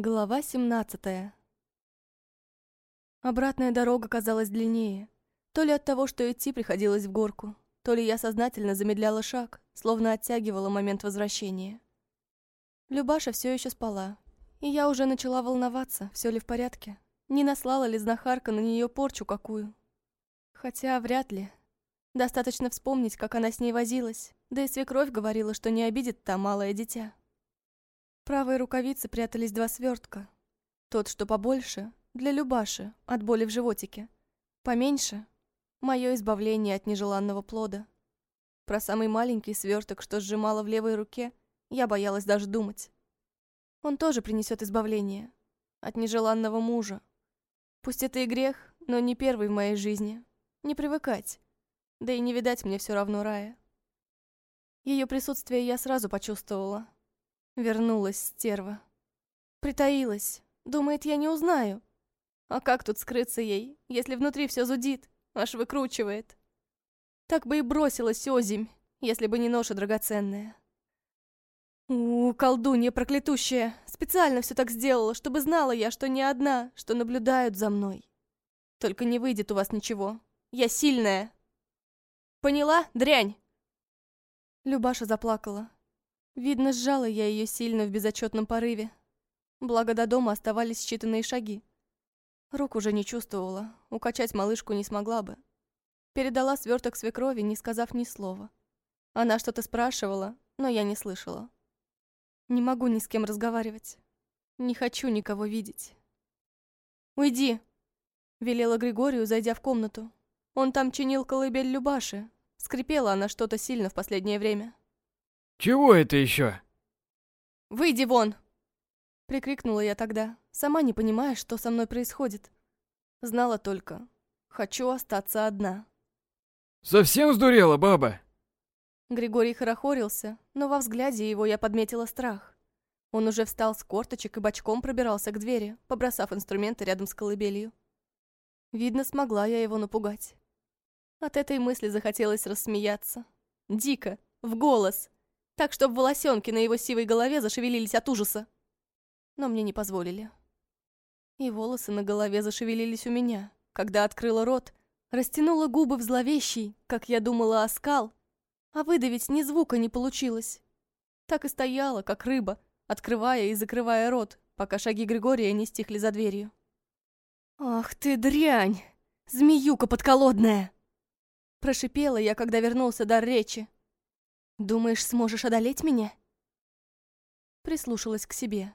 Глава 17 Обратная дорога казалась длиннее. То ли от того, что идти приходилось в горку, то ли я сознательно замедляла шаг, словно оттягивала момент возвращения. Любаша все еще спала, и я уже начала волноваться, все ли в порядке. Не наслала ли знахарка на нее порчу какую? Хотя вряд ли. Достаточно вспомнить, как она с ней возилась, да и свекровь говорила, что не обидит та малое дитя. Правой рукавице прятались два свертка. Тот, что побольше, для Любаши, от боли в животике. Поменьше — мое избавление от нежеланного плода. Про самый маленький сверток, что сжимала в левой руке, я боялась даже думать. Он тоже принесет избавление. От нежеланного мужа. Пусть это и грех, но не первый в моей жизни. Не привыкать. Да и не видать мне все равно рая. Ее присутствие я сразу почувствовала. Вернулась стерва. Притаилась. Думает, я не узнаю. А как тут скрыться ей, если внутри все зудит, аж выкручивает? Так бы и бросилась озимь, если бы не ноша драгоценная. У, колдунья проклятущая, специально все так сделала, чтобы знала я, что не одна, что наблюдают за мной. Только не выйдет у вас ничего. Я сильная. Поняла, дрянь? Любаша заплакала. Видно, сжала я ее сильно в безотчетном порыве. Благо до дома оставались считанные шаги. Рук уже не чувствовала, укачать малышку не смогла бы. Передала сверток свекрови, не сказав ни слова. Она что-то спрашивала, но я не слышала. Не могу ни с кем разговаривать. Не хочу никого видеть. «Уйди!» — велела Григорию, зайдя в комнату. Он там чинил колыбель Любаши. Скрипела она что-то сильно в последнее время. «Чего это еще?» «Выйди вон!» Прикрикнула я тогда, сама не понимая, что со мной происходит. Знала только, хочу остаться одна. «Совсем сдурела, баба?» Григорий хорохорился, но во взгляде его я подметила страх. Он уже встал с корточек и бочком пробирался к двери, побросав инструменты рядом с колыбелью. Видно, смогла я его напугать. От этой мысли захотелось рассмеяться. Дико, в голос, так, чтобы волосенки на его сивой голове зашевелились от ужаса но мне не позволили. И волосы на голове зашевелились у меня, когда открыла рот, растянула губы в зловещий, как я думала, оскал, а выдавить ни звука не получилось. Так и стояла, как рыба, открывая и закрывая рот, пока шаги Григория не стихли за дверью. «Ах ты дрянь! Змеюка подколодная!» Прошипела я, когда вернулся дар речи. «Думаешь, сможешь одолеть меня?» Прислушалась к себе.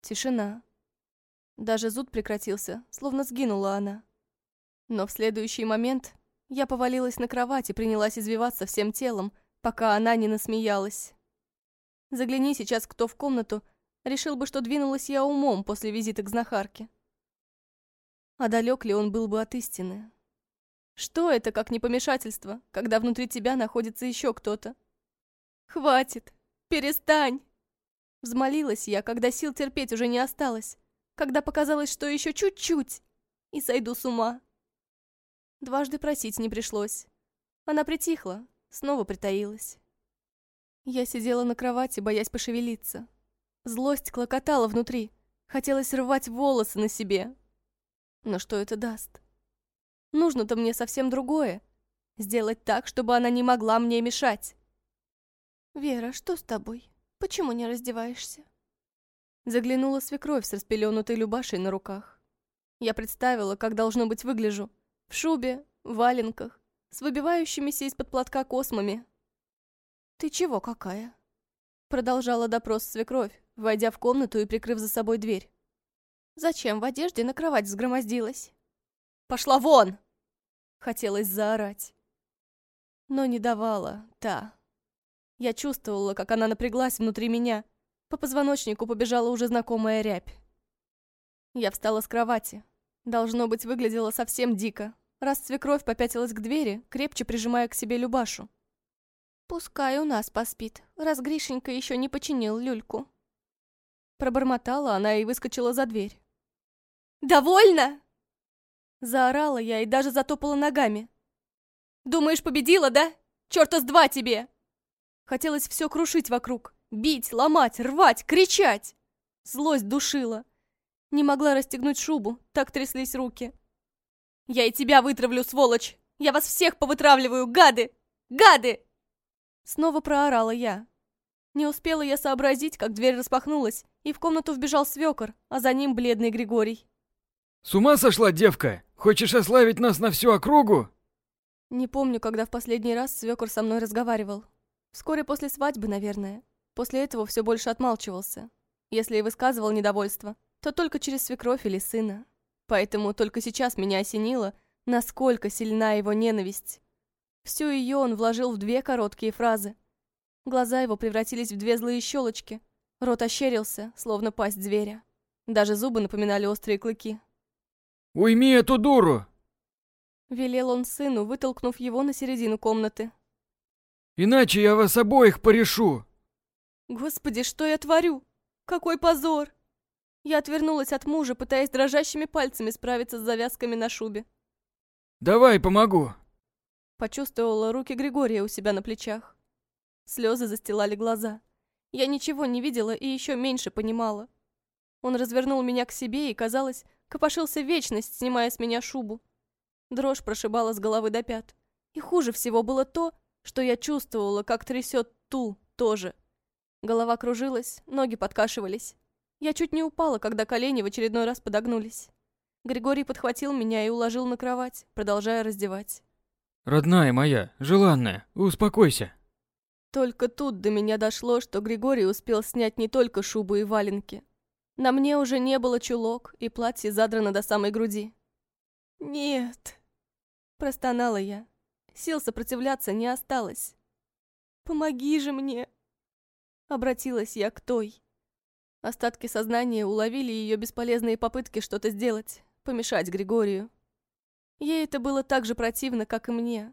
Тишина. Даже зуд прекратился, словно сгинула она. Но в следующий момент я повалилась на кровать и принялась извиваться всем телом, пока она не насмеялась. Загляни сейчас кто в комнату, решил бы, что двинулась я умом после визита к знахарке. А далек ли он был бы от истины? Что это, как непомешательство, когда внутри тебя находится еще кто-то? Хватит! Перестань! Взмолилась я, когда сил терпеть уже не осталось, когда показалось, что еще чуть-чуть, и сойду с ума. Дважды просить не пришлось. Она притихла, снова притаилась. Я сидела на кровати, боясь пошевелиться. Злость клокотала внутри, хотелось рвать волосы на себе. Но что это даст? Нужно-то мне совсем другое. Сделать так, чтобы она не могла мне мешать. «Вера, что с тобой?» Почему не раздеваешься?» Заглянула свекровь с распеленутой Любашей на руках. Я представила, как должно быть выгляжу. В шубе, в валенках, с выбивающимися из-под платка космами. «Ты чего какая?» Продолжала допрос свекровь, войдя в комнату и прикрыв за собой дверь. «Зачем в одежде на кровать взгромоздилась?» «Пошла вон!» Хотелось заорать. Но не давала та, я чувствовала, как она напряглась внутри меня. По позвоночнику побежала уже знакомая рябь. Я встала с кровати. Должно быть, выглядела совсем дико, раз свекровь попятилась к двери, крепче прижимая к себе Любашу. «Пускай у нас поспит, раз Гришенька еще не починил люльку». Пробормотала она и выскочила за дверь. «Довольно!» Заорала я и даже затопала ногами. «Думаешь, победила, да? Чёрта с два тебе!» Хотелось все крушить вокруг. Бить, ломать, рвать, кричать. Злость душила. Не могла расстегнуть шубу, так тряслись руки. «Я и тебя вытравлю, сволочь! Я вас всех повытравливаю, гады! Гады!» Снова проорала я. Не успела я сообразить, как дверь распахнулась, и в комнату вбежал свекор, а за ним бледный Григорий. «С ума сошла девка? Хочешь ославить нас на всю округу?» Не помню, когда в последний раз свекор со мной разговаривал. Вскоре после свадьбы, наверное. После этого все больше отмалчивался. Если и высказывал недовольство, то только через свекровь или сына. Поэтому только сейчас меня осенило, насколько сильна его ненависть. Всю ее он вложил в две короткие фразы. Глаза его превратились в две злые щелочки. Рот ощерился, словно пасть зверя. Даже зубы напоминали острые клыки. «Уйми эту дуру!» Велел он сыну, вытолкнув его на середину комнаты. «Иначе я вас обоих порешу!» Господи, что я творю? Какой позор! Я отвернулась от мужа, пытаясь дрожащими пальцами справиться с завязками на шубе. «Давай, помогу!» Почувствовала руки Григория у себя на плечах. Слезы застилали глаза. Я ничего не видела и еще меньше понимала. Он развернул меня к себе и, казалось, копошился вечность, снимая с меня шубу. Дрожь прошибала с головы до пят. И хуже всего было то, что я чувствовала, как трясет ту тоже. Голова кружилась, ноги подкашивались. Я чуть не упала, когда колени в очередной раз подогнулись. Григорий подхватил меня и уложил на кровать, продолжая раздевать. «Родная моя, желанная, успокойся». Только тут до меня дошло, что Григорий успел снять не только шубу и валенки. На мне уже не было чулок, и платье задрано до самой груди. «Нет», — простонала я. Сил сопротивляться не осталось. «Помоги же мне!» Обратилась я к той. Остатки сознания уловили ее бесполезные попытки что-то сделать, помешать Григорию. Ей это было так же противно, как и мне.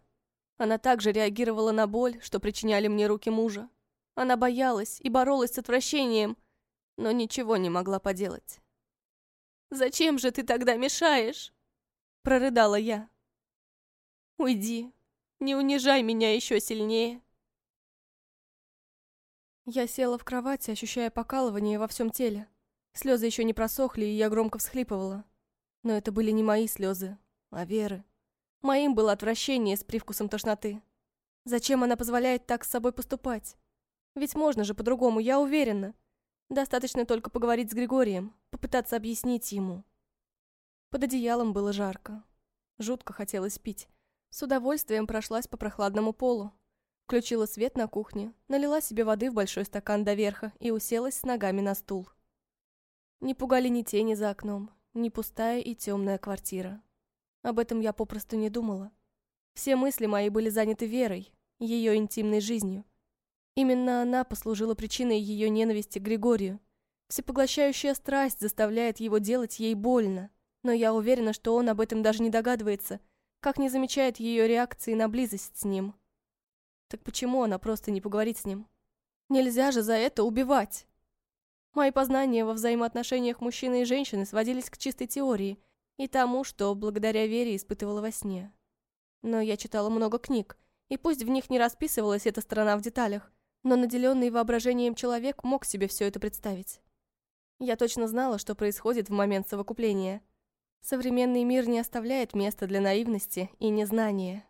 Она также реагировала на боль, что причиняли мне руки мужа. Она боялась и боролась с отвращением, но ничего не могла поделать. «Зачем же ты тогда мешаешь?» — прорыдала я. «Уйди, не унижай меня еще сильнее». Я села в кровати, ощущая покалывание во всем теле. Слезы еще не просохли, и я громко всхлипывала. Но это были не мои слезы, а Веры. Моим было отвращение с привкусом тошноты. Зачем она позволяет так с собой поступать? Ведь можно же по-другому, я уверена. Достаточно только поговорить с Григорием, попытаться объяснить ему. Под одеялом было жарко. Жутко хотелось пить. С удовольствием прошлась по прохладному полу, Включила свет на кухне, налила себе воды в большой стакан до верха и уселась с ногами на стул. Не пугали ни тени за окном, ни пустая и темная квартира. Об этом я попросту не думала. Все мысли мои были заняты Верой, ее интимной жизнью. Именно она послужила причиной ее ненависти к Григорию. Всепоглощающая страсть заставляет его делать ей больно, но я уверена, что он об этом даже не догадывается, как не замечает ее реакции на близость с ним. Так почему она просто не поговорит с ним? Нельзя же за это убивать. Мои познания во взаимоотношениях мужчины и женщины сводились к чистой теории и тому, что благодаря вере испытывала во сне. Но я читала много книг, и пусть в них не расписывалась эта сторона в деталях, но наделенный воображением человек мог себе все это представить. Я точно знала, что происходит в момент совокупления. Современный мир не оставляет места для наивности и незнания.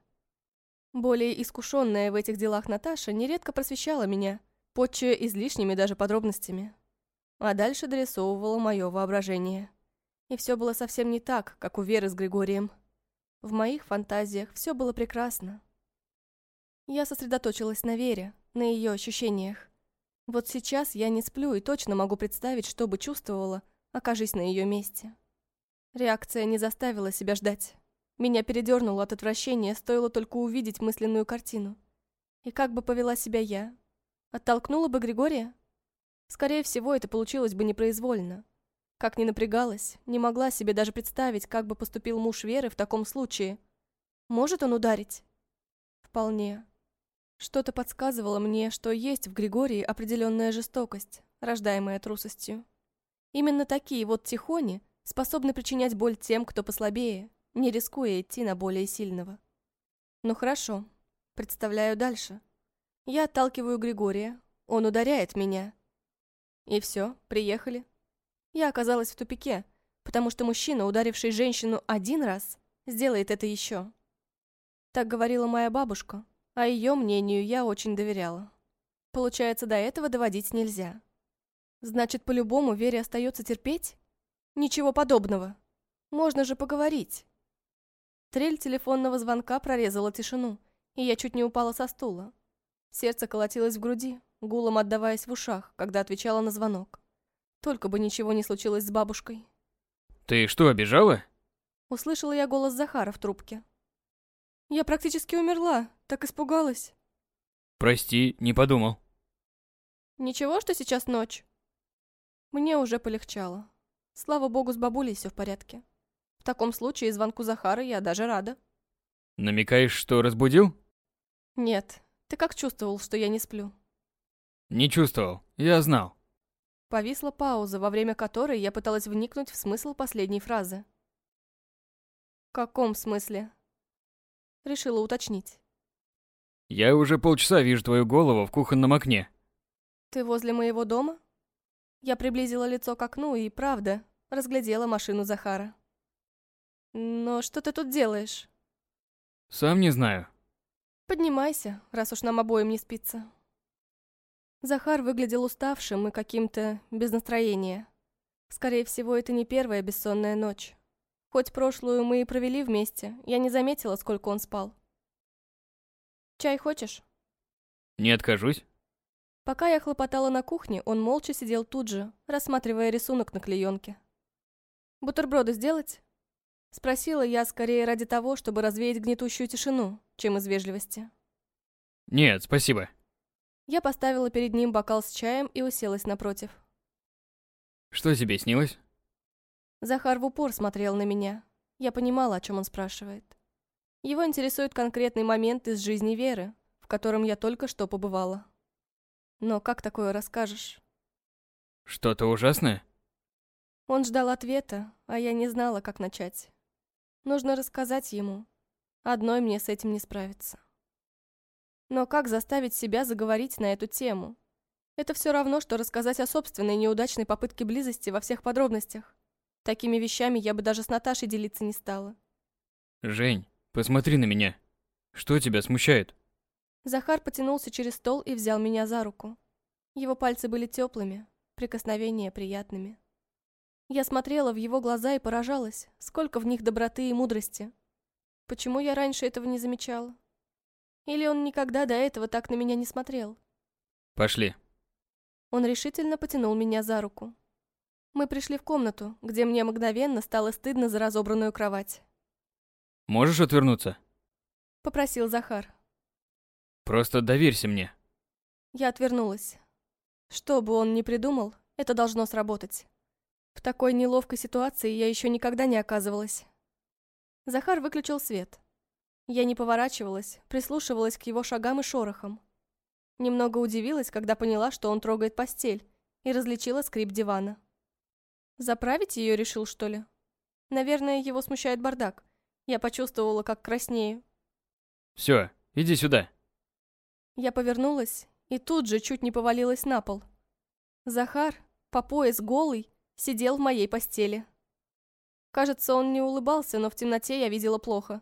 Более искушенная в этих делах Наташа нередко просвещала меня, подчуя излишними даже подробностями. А дальше дорисовывала мое воображение. И все было совсем не так, как у Веры с Григорием. В моих фантазиях все было прекрасно. Я сосредоточилась на Вере, на ее ощущениях. Вот сейчас я не сплю и точно могу представить, что бы чувствовала, окажись на ее месте. Реакция не заставила себя ждать. Меня передернуло от отвращения, стоило только увидеть мысленную картину. И как бы повела себя я? Оттолкнула бы Григория? Скорее всего, это получилось бы непроизвольно. Как ни напрягалась, не могла себе даже представить, как бы поступил муж Веры в таком случае. Может он ударить? Вполне. Что-то подсказывало мне, что есть в Григории определенная жестокость, рождаемая трусостью. Именно такие вот тихони способны причинять боль тем, кто послабее, не рискуя идти на более сильного. Ну хорошо, представляю дальше. Я отталкиваю Григория, он ударяет меня. И все, приехали. Я оказалась в тупике, потому что мужчина, ударивший женщину один раз, сделает это еще. Так говорила моя бабушка, а ее мнению я очень доверяла. Получается, до этого доводить нельзя. Значит, по-любому Вере остается терпеть? Ничего подобного. Можно же поговорить. Трель телефонного звонка прорезала тишину, и я чуть не упала со стула. Сердце колотилось в груди, гулом отдаваясь в ушах, когда отвечала на звонок. Только бы ничего не случилось с бабушкой. Ты что, обижала? Услышала я голос Захара в трубке. Я практически умерла, так испугалась. Прости, не подумал. Ничего, что сейчас ночь? Мне уже полегчало. Слава богу, с бабулей все в порядке. В таком случае звонку Захара я даже рада. Намекаешь, что разбудил? Нет, ты как чувствовал, что я не сплю? Не чувствовал, я знал. Повисла пауза, во время которой я пыталась вникнуть в смысл последней фразы. В каком смысле? Решила уточнить. Я уже полчаса вижу твою голову в кухонном окне. Ты возле моего дома? Я приблизила лицо к окну и, правда, разглядела машину Захара. Но что ты тут делаешь? Сам не знаю. Поднимайся, раз уж нам обоим не спится. Захар выглядел уставшим и каким-то без настроения. Скорее всего, это не первая бессонная ночь. Хоть прошлую мы и провели вместе, я не заметила, сколько он спал. «Чай хочешь?» Не откажусь. Пока я хлопотала на кухне, он молча сидел тут же, рассматривая рисунок на клеенке. «Бутерброды сделать?» Спросила я скорее ради того, чтобы развеять гнетущую тишину, чем из вежливости. Нет, спасибо. Я поставила перед ним бокал с чаем и уселась напротив. Что тебе снилось? Захар в упор смотрел на меня. Я понимала, о чем он спрашивает. Его интересует конкретный момент из жизни Веры, в котором я только что побывала. Но как такое расскажешь? Что-то ужасное? Он ждал ответа, а я не знала, как начать. Нужно рассказать ему. Одной мне с этим не справиться. Но как заставить себя заговорить на эту тему? Это все равно, что рассказать о собственной неудачной попытке близости во всех подробностях. Такими вещами я бы даже с Наташей делиться не стала. Жень, посмотри на меня. Что тебя смущает? Захар потянулся через стол и взял меня за руку. Его пальцы были теплыми, прикосновения приятными. Я смотрела в его глаза и поражалась, сколько в них доброты и мудрости. Почему я раньше этого не замечала? Или он никогда до этого так на меня не смотрел? Пошли. Он решительно потянул меня за руку. Мы пришли в комнату, где мне мгновенно стало стыдно за разобранную кровать. Можешь отвернуться? Попросил Захар. Просто доверься мне. Я отвернулась. Что бы он ни придумал, это должно сработать. В такой неловкой ситуации я еще никогда не оказывалась. Захар выключил свет. Я не поворачивалась, прислушивалась к его шагам и шорохам. Немного удивилась, когда поняла, что он трогает постель, и различила скрип дивана. Заправить ее решил, что ли? Наверное, его смущает бардак. Я почувствовала, как краснею. Все, иди сюда. Я повернулась и тут же чуть не повалилась на пол. Захар, по пояс голый, сидел в моей постели. Кажется, он не улыбался, но в темноте я видела плохо.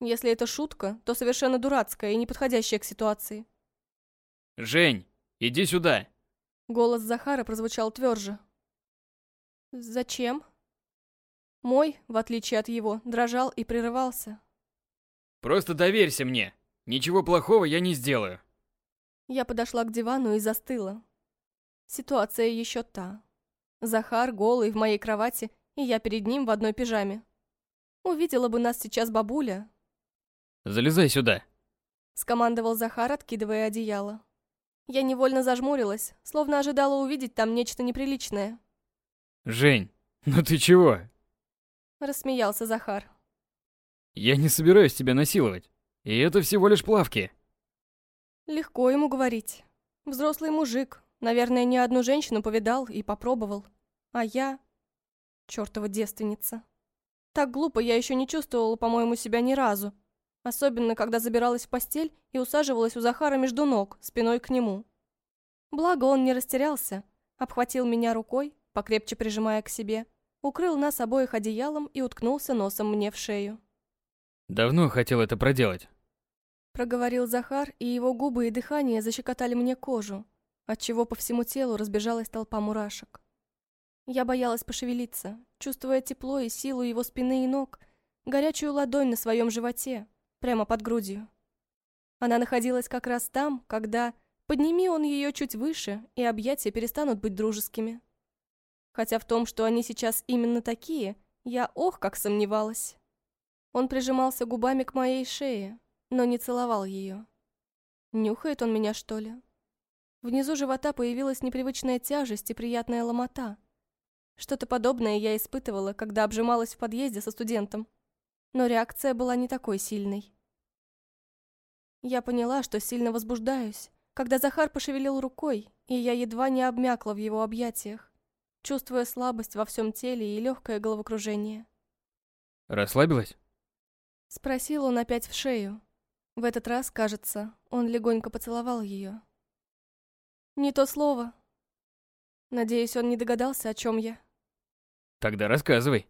Если это шутка, то совершенно дурацкая и неподходящая к ситуации. Жень, иди сюда. Голос Захара прозвучал тверже. Зачем? Мой, в отличие от его, дрожал и прерывался. Просто доверься мне. Ничего плохого я не сделаю. Я подошла к дивану и застыла. Ситуация еще та. Захар голый в моей кровати, и я перед ним в одной пижаме. Увидела бы нас сейчас бабуля. Залезай сюда. Скомандовал Захар, откидывая одеяло. Я невольно зажмурилась, словно ожидала увидеть там нечто неприличное. Жень, ну ты чего? Рассмеялся Захар. Я не собираюсь тебя насиловать. И это всего лишь плавки. Легко ему говорить. Взрослый мужик. Наверное, ни одну женщину повидал и попробовал. А я... чертова девственница. Так глупо я еще не чувствовала, по-моему, себя ни разу. Особенно, когда забиралась в постель и усаживалась у Захара между ног, спиной к нему. Благо он не растерялся, обхватил меня рукой, покрепче прижимая к себе, укрыл нас обоих одеялом и уткнулся носом мне в шею. Давно хотел это проделать. Проговорил Захар, и его губы и дыхание защекотали мне кожу, отчего по всему телу разбежалась толпа мурашек. Я боялась пошевелиться, чувствуя тепло и силу его спины и ног, горячую ладонь на своем животе, прямо под грудью. Она находилась как раз там, когда подними он ее чуть выше, и объятия перестанут быть дружескими. Хотя в том, что они сейчас именно такие, я ох как сомневалась. Он прижимался губами к моей шее, но не целовал ее. Нюхает он меня, что ли? Внизу живота появилась непривычная тяжесть и приятная ломота. Что-то подобное я испытывала, когда обжималась в подъезде со студентом. Но реакция была не такой сильной. Я поняла, что сильно возбуждаюсь, когда Захар пошевелил рукой, и я едва не обмякла в его объятиях, чувствуя слабость во всем теле и легкое головокружение. Расслабилась? Спросил он опять в шею. В этот раз, кажется, он легонько поцеловал ее. Не то слово. Надеюсь, он не догадался, о чем я. Тогда рассказывай.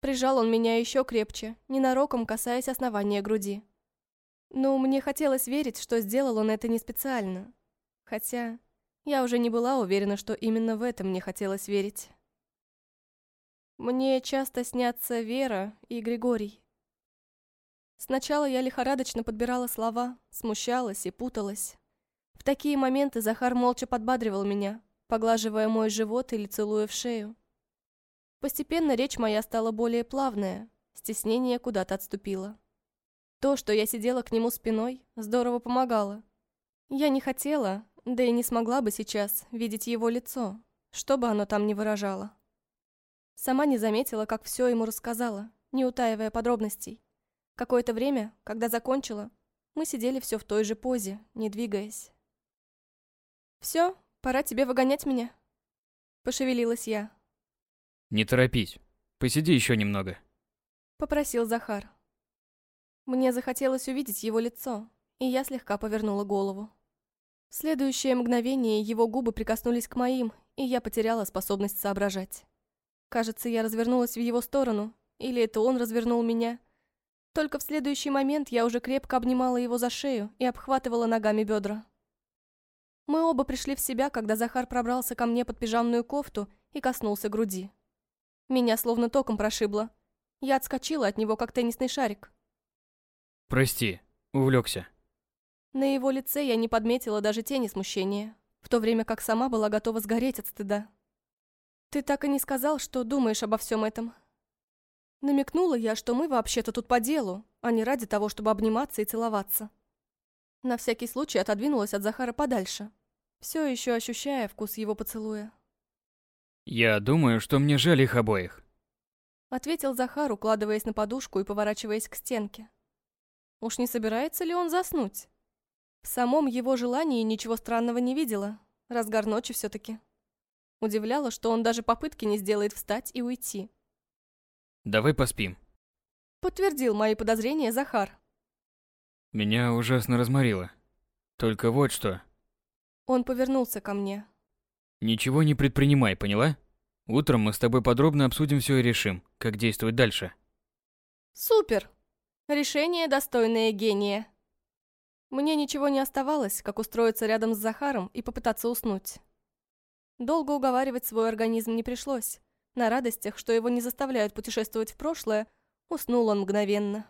Прижал он меня еще крепче, ненароком касаясь основания груди. Ну, мне хотелось верить, что сделал он это не специально. Хотя я уже не была уверена, что именно в это мне хотелось верить. Мне часто снятся Вера и Григорий. Сначала я лихорадочно подбирала слова, смущалась и путалась. В такие моменты Захар молча подбадривал меня, поглаживая мой живот или целуя в шею. Постепенно речь моя стала более плавная, стеснение куда-то отступило. То, что я сидела к нему спиной, здорово помогало. Я не хотела, да и не смогла бы сейчас видеть его лицо, что бы оно там ни выражало. Сама не заметила, как все ему рассказала, не утаивая подробностей. Какое-то время, когда закончила, мы сидели все в той же позе, не двигаясь. «Все, пора тебе выгонять меня», — пошевелилась я. Не торопись, посиди еще немного. Попросил Захар. Мне захотелось увидеть его лицо, и я слегка повернула голову. В следующее мгновение его губы прикоснулись к моим, и я потеряла способность соображать. Кажется, я развернулась в его сторону, или это он развернул меня, только в следующий момент я уже крепко обнимала его за шею и обхватывала ногами бедра. Мы оба пришли в себя, когда Захар пробрался ко мне под пижамную кофту и коснулся груди. Меня словно током прошибло. Я отскочила от него, как теннисный шарик. «Прости, увлекся. На его лице я не подметила даже тени смущения, в то время как сама была готова сгореть от стыда. «Ты так и не сказал, что думаешь обо всем этом», Намекнула я, что мы вообще-то тут по делу, а не ради того, чтобы обниматься и целоваться. На всякий случай отодвинулась от Захара подальше, все еще ощущая вкус его поцелуя. «Я думаю, что мне жаль их обоих», — ответил Захар, укладываясь на подушку и поворачиваясь к стенке. Уж не собирается ли он заснуть? В самом его желании ничего странного не видела, разгар ночи все-таки. Удивляло, что он даже попытки не сделает встать и уйти. Давай поспим. Подтвердил мои подозрения Захар. Меня ужасно разморило. Только вот что. Он повернулся ко мне. Ничего не предпринимай, поняла? Утром мы с тобой подробно обсудим все и решим, как действовать дальше. Супер! Решение, достойное гения. Мне ничего не оставалось, как устроиться рядом с Захаром и попытаться уснуть. Долго уговаривать свой организм не пришлось. На радостях, что его не заставляют путешествовать в прошлое, уснул он мгновенно.